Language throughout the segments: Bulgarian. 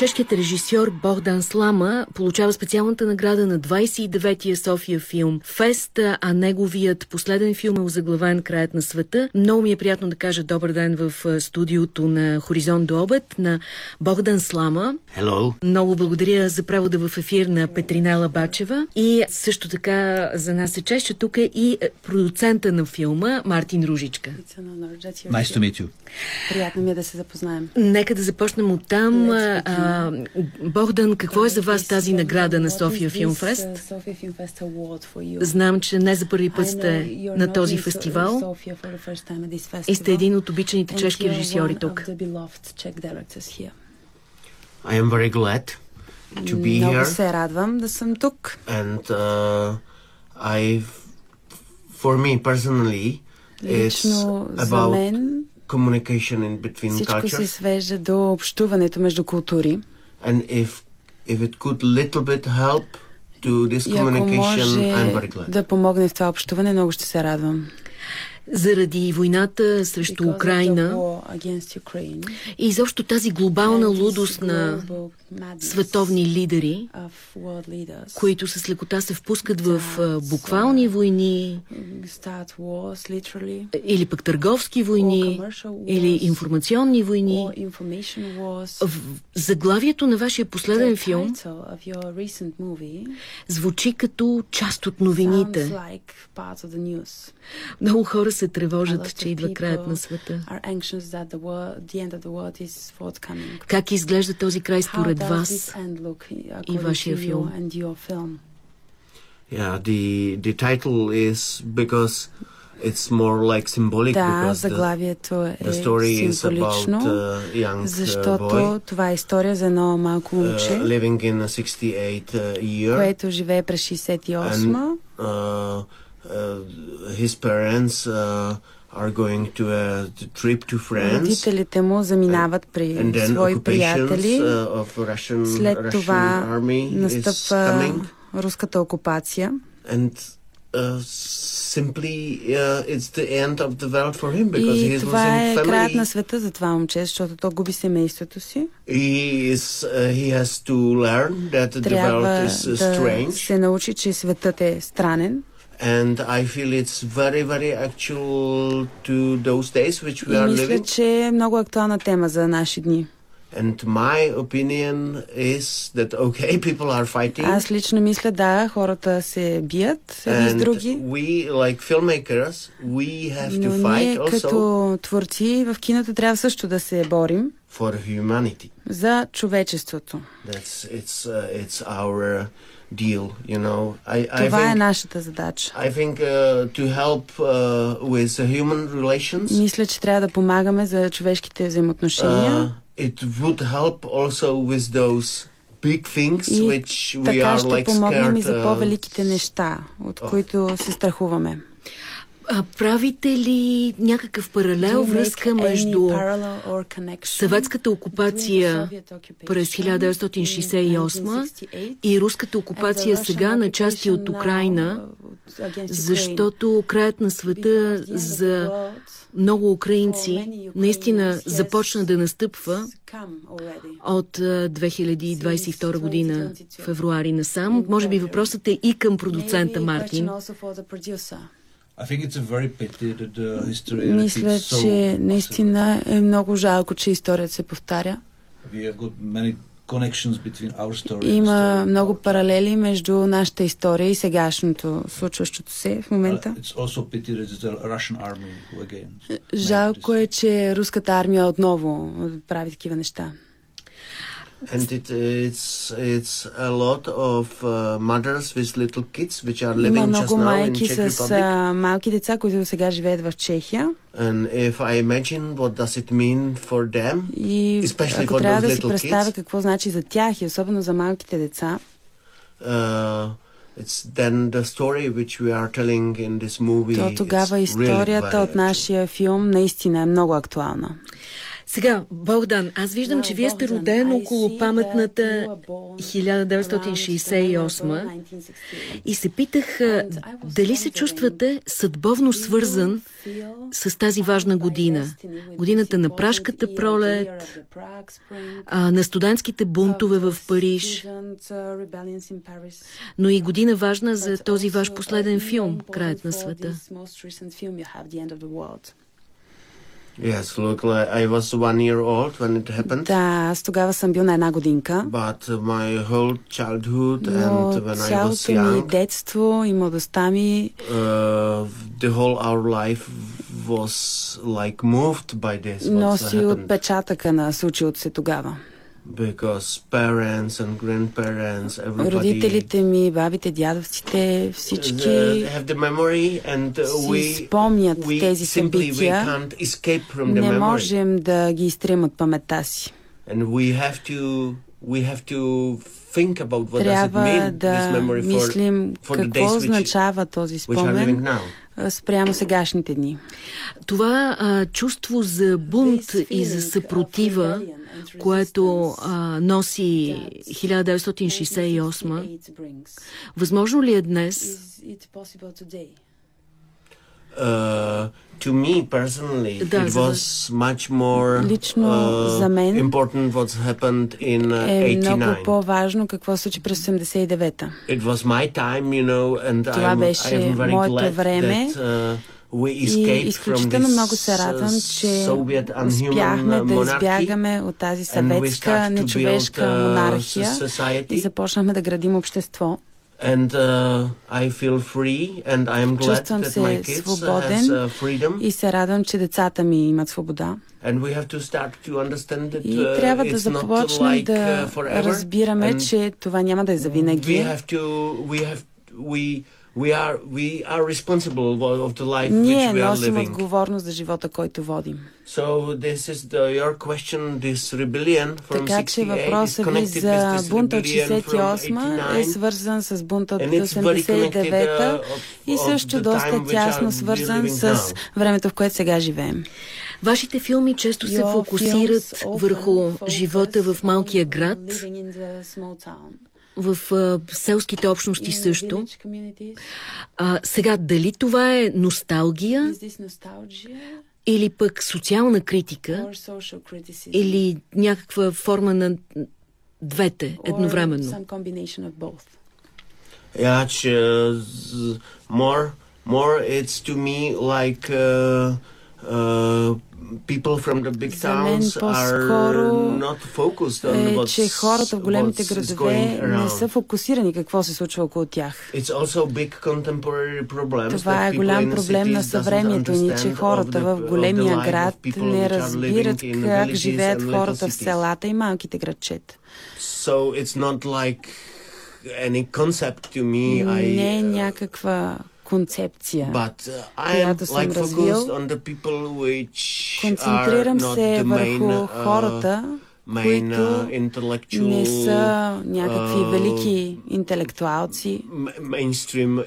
Чешкият режисьор Богдан Слама получава специалната награда на 29-я София филм Фест, а неговият последен филм е озаглавен Краят на света. Много ми е приятно да кажа добър ден в студиото на Хоризонт до обед на Богдан Слама. Hello. Много благодаря за превода в ефир на Петринела Бачева. И също така за нас е чест, че тук е и продуцента на филма Мартин Ружичка. Nice to meet you. Приятно ми е да се запознаем. Нека да започнем от там. А, Богдан, какво е за вас тази награда на София Филмфест? Знам, че не за първи път сте на този фестивал и сте един от обичаните чешки режисьори тук. I am very glad to be Много here. се радвам да съм тук. And uh, I, for me personally, it's Лично за about мен communication in between всичко се cultures. свежда до общуването между култури. And if if it could little bit help to this communication, I'm very glad. да помогне в това общуване, много ще се радвам. Заради войната срещу Украина и изобщо тази глобална лудост на световни лидери, които с лекота се впускат в а, буквални войни или пък търговски войни или информационни войни. В заглавието на вашия последен филм звучи като част от новините. Много хора се тревожат, че идва краят на света. Как изглежда този край според вас и вашия филм? Yeah, the the title is because it's more like symbolic Да, because the, заглавието е the story is about символично, a young uh, защото boy това е история за едно малко момче, uh, living in a 68 uh, year. което живее през 68 And, uh, uh, his parents uh, are going to a trip to France. Родителите му заминават при And then свои occupations приятели. uh, of Russian, След Russian това army is настъпва coming. руската окупация. And uh, simply uh, it's the end of the world for him because he И is това е losing краят на family. света за това момче, защото то губи семейството си. He is uh, he has to learn that the Трябва world is uh, да strange. се научи, че светът е странен. And I feel it's very, very actual to those days which we И are мисля, living. че е много актуална тема за наши дни. And my opinion is that okay, people are fighting. Аз лично мисля, да, хората се бият едни с and други. we, like filmmakers, we have to Но fight ние also като творци в киното трябва също да се борим for humanity. за човечеството. That's it's uh, it's our deal, you know. I I Това е think нашата задача. I think uh, to help uh, with human relations. Мисля, че трябва да помагаме за човешките взаимоотношения. Uh, it would help also with those big things И which we така are ще like помогнем и scared. за uh, по-великите неща, от които се страхуваме. А, правите ли някакъв паралел, връзка между съветската окупация през 1968 и руската окупация сега на части от Украина, защото краят на света за много украинци наистина започна да настъпва от а, 2022 година, февруари насам. Може би въпросът е и към продуцента Мартин. Мисля, че наистина е много жалко, че историята се повтаря. Има много паралели между нашата история и сегашното случващото се в Uh, момента. again. Жалко е, че руската армия отново прави такива неща. And it, it's it's a lot of uh, mothers with little kids which are Има living just много now in майки Czech с Republic. а, малки деца, които сега живеят в Чехия. And if I imagine what does it mean for them, И Especially ако for трябва those да си little представя kids. какво значи за тях и особено за малките деца, uh, it's then the story which we are telling in this movie. то тогава it's really историята very от нашия филм наистина е много актуална. Сега, Богдан, аз виждам, че вие сте роден около паметната 1968 и се питах дали се чувствате съдбовно свързан с тази важна година. Годината на прашката пролет, на студентските бунтове в Париж, но и година важна за този ваш последен филм, Краят на света. Yes, look, I was one year old when it happened. Да, аз тогава съм бил на една годинка. But my whole childhood Но and when I was цялото ми young, детство и младостта ми, uh, the whole our life was like moved by this. What носи happened. отпечатъка на случилото се тогава. Because parents and grandparents, everybody Родителите ми, бабите, дядовците, всички the- have the memory and uh, си we, спомнят we тези simply we събития. can't escape from the Не memory. можем да ги изтрим от паметта си. And we have to we have to think about what does it Трябва mean this да memory for, мислим for the какво days which, означава този which are living спомен спрямо сегашните дни. Това а, чувство за бунт и за съпротива, което а, носи 1968, възможно ли е днес? Uh, to me personally, Да, it was much more Лично uh, за мен important what happened in uh, Е много 89. по-важно какво се случи през 89-та. It was my time, you know, and Това I'm, беше I'm very моето glad време that uh, we И изключително много се радвам, uh, че успяхме да избягаме от тази съветска, нечовешка uh, монархия и започнахме да градим общество. And uh, I feel free and I am glad Чувствам that се my kids свободен has uh, freedom. И се радвам, че децата ми имат свобода. And we have to start to understand that И uh, трябва да it's not започнем like да uh, forever. разбираме, And че това няма да е we завинаги. have to we have we we are we are responsible of the life Ние which we are носим living. отговорност за живота, който водим. So this is the your question this rebellion from Така че 68 is въпросът ви за бунта от rebellion from 68 е 89 свързан с бунта от and it's very connected 89-та uh, of, и of също доста тясно свързан с времето, в което сега живеем. Вашите филми често се фокусират върху живота в малкия град, в а, селските общности също. А, сега, дали това е носталгия или пък социална критика или някаква форма на двете едновременно? Yeah, uh, more more it's to me like uh, uh, people from the big towns are not focused on Е, what's, че хората в големите градове не са фокусирани какво се случва около тях. It's also big contemporary problems Това е голям проблем на съвремието ни, че хората в големия град не разбират как живеят хората в селата и малките градчета. So it's not like any concept to me. I, Не е uh, някаква концепция. But uh, която съм like развил. which Концентрирам се the main, върху uh, хората, които uh, не са някакви uh, велики интелектуалци.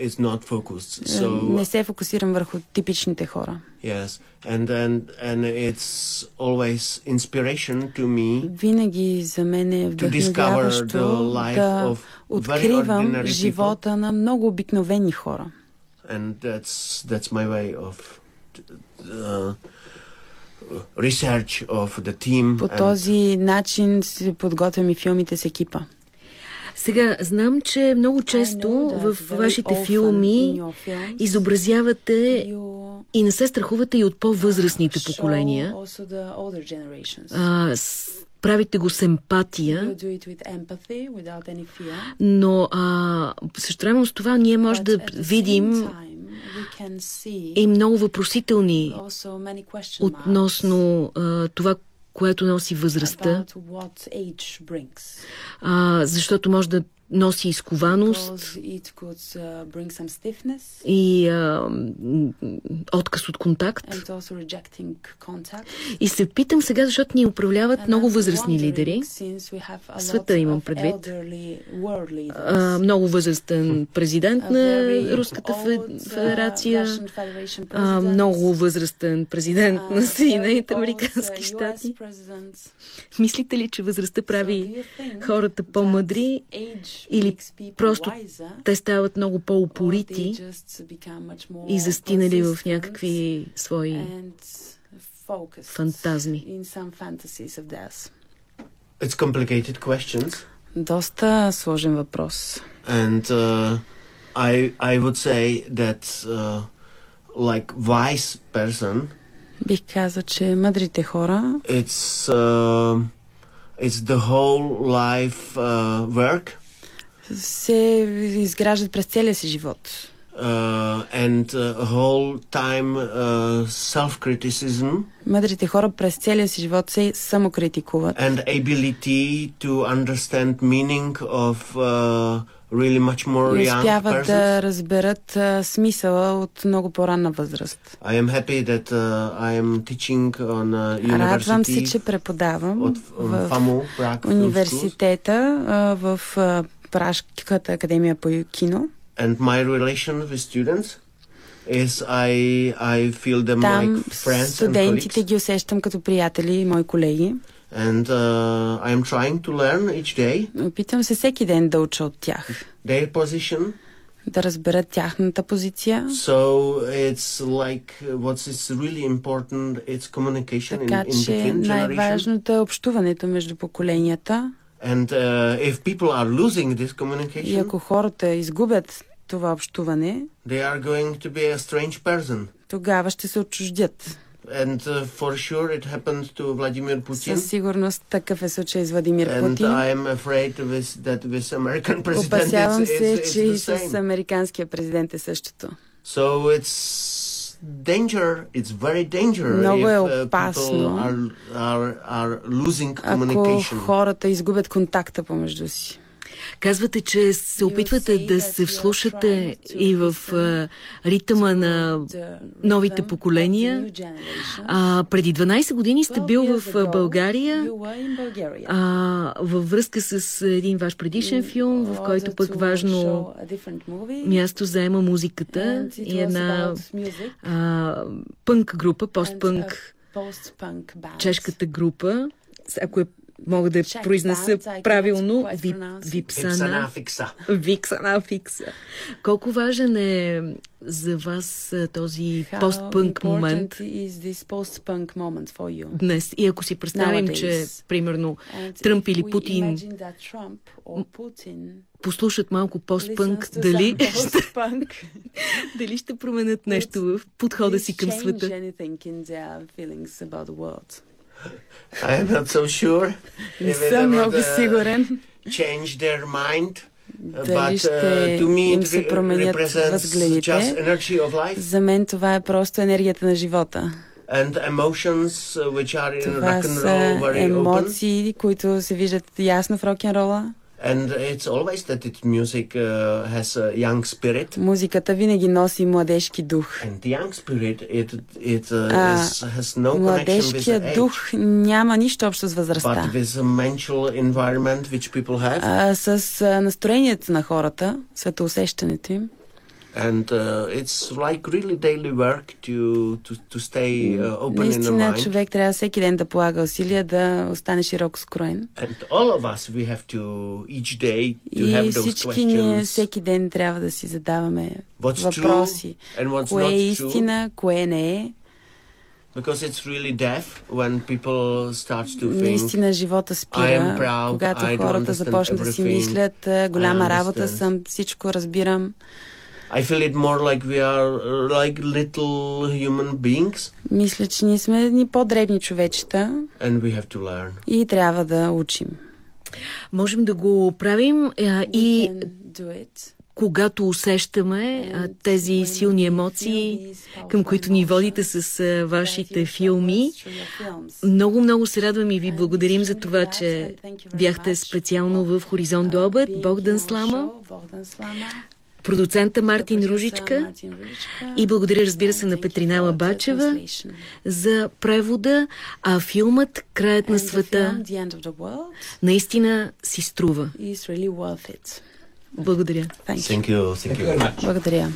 is not focused. Е, So Не се фокусирам върху типичните хора. yes, and then and it's always inspiration to me Винаги за мен е вдъхновяващо да откривам живота на много обикновени хора. and that's that's my way of uh, research of the team. По and този начин си подготвям и филмите с екипа. Сега, знам, че много често в вашите филми изобразявате и не се страхувате и от по-възрастните поколения. А, правите го с емпатия, но а, също време с това ние може да видим и много въпросителни относно а, това, което носи възрастта, а, защото може да носи изкованост uh, и а, отказ от контакт. И се питам сега, защото ни управляват много възрастни лидери. Света имам предвид. А, много възрастен президент на Руската федерация, а, много възрастен президент на Съединените Американски щати. Мислите ли, че възрастта прави хората по-мъдри или просто те стават много по-упорити и застинали в някакви свои фантазми? It's complicated questions. Доста сложен въпрос. And uh, I I would say that uh, like wise person Бих казал, че мъдрите хора it's uh, it's the whole life uh, work се изграждат през целия си живот. Uh, and uh, whole time uh, self-criticism. Мъдрите хора през целия си живот се самокритикуват. And ability to understand meaning of uh, really much more young успяват да разберат а, смисъла от много по-ранна възраст. I am happy that uh, I am teaching on uh, Радвам се, че преподавам от в Prague Film Schools. университета а, в а, Пражката академия по кино. And my relation with students is I I feel them Там like friends and студентите colleagues. ги усещам като приятели и мои колеги. And uh, I am trying to learn each day Опитвам се всеки ден да уча от тях, their position. да разбера тяхната позиция. So it's like uh, what is really important. It's communication in, Така in че between generations. най-важното е общуването между поколенията. And uh, if people are losing this И communication, ако хората изгубят това общуване, they are going to be a strange person. тогава ще се отчуждят. And uh, for sure, it happened to Vladimir Putin. Със сигурност такъв е случай с Владимир And Путин. I am afraid with, that with American president Опасявам it's, се, it's, че it's и the с same. американския президент е същото. So it's danger. It's very dangerous Много е if uh, опасно. people are, are, are losing Ако communication. хората изгубят контакта помежду си. Казвате, че се опитвате да се вслушате и в ритъма на новите поколения. А, преди 12 години сте бил в България а, във връзка с един ваш предишен филм, в който пък важно място заема музиката и една а, пънк група, постпънк, чешката група, ако е мога да я Check произнеса cannot правилно, вип, випсана. Фикса. Виксана фикса. Колко важен е за вас а, този постпънк момент днес? И ако си представим, че примерно Тръмп или Путин послушат малко постпънк, дали, дали ще променят нещо в подхода си към света? I am not so sure. Не съм много uh, сигурен change their mind. Uh, дали ще uh, им се променят възгледите. За мен това е просто енергията на живота. and emotions uh, which are in Това са емоции, които се виждат ясно в рок-н-рола. And it's always that it music uh, has a young spirit. Музиката винаги носи младежки дух. And the young spirit, it it uh, А, is, has no connection with age, дух няма нищо общо с but възрастта. with the mental environment which people have. А, с настроението на хората, светоусещането им. And uh, it's like really daily work to to, to stay uh, open in the Наистина mind. човек трябва всеки ден да полага усилия да остане широко скроен. And all of us, we have to each day to have И those всички ние questions. всеки ден трябва да си задаваме What's въпроси. true and what's Кое е not true? истина, кое не е. Because it's really deaf when people start to think. Наистина живота I am спира, proud, когато I do хората understand започнат да си everything, мислят, «А, голяма I работа understand». съм, всичко разбирам. I feel it more like we are like little human beings, Мисля, че ние сме едни по-дребни човечета and we have to learn. и трябва да учим. Можем да го правим а, и когато усещаме а, тези силни емоции, към които ни водите с а, вашите филми. Много, много се радвам и ви благодарим за това, че бяхте специално в Хоризонт до обед. Богдан Слама, продуцента Мартин Ружичка и благодаря, разбира се, на Петринала Бачева за превода, а филмът Краят на света наистина си струва. Благодаря. Благодаря.